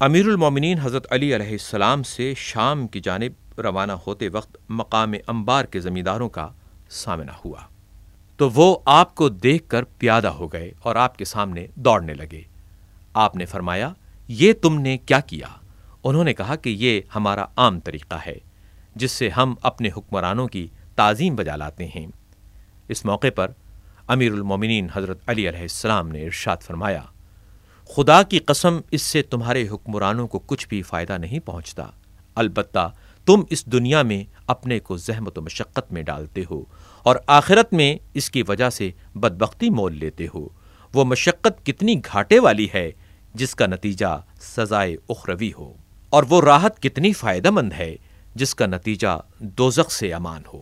امیر المومنین حضرت علی علیہ السلام سے شام کی جانب روانہ ہوتے وقت مقام انبار کے زمینداروں کا سامنا ہوا۔ تو وہ آپ کو دیکھ کر پیادہ ہو گئے اور آپ کے سامنے دوڑنے لگے۔ آپ نے فرمایا، یہ تم نے کیا کیا؟ انہوں نے کہا کہ یہ ہمارا عام طریقہ ہے، جس سے ہم اپنے حکمرانوں کی تعظیم بجا لاتے ہیں۔ اس موقع پر امیر المومنین حضرت علی علیہ السلام نے ارشاد فرمایا خدا کی قسم اس سے تمہارے حکمرانوں کو کچھ بھی فائدہ نہیں پہنچتا۔ البتہ تم اس دنیا میں اپنے کو زحمت و مشقت میں ڈالتے ہو اور آخرت میں اس کی وجہ سے بدبختی مول لیتے ہو۔ وہ مشقت کتنی گھاٹے والی ہے جس کا نتیجہ سزائے اخروی ہو، اور وہ راحت کتنی فائدہ مند ہے جس کا نتیجہ دوزخ سے امان ہو۔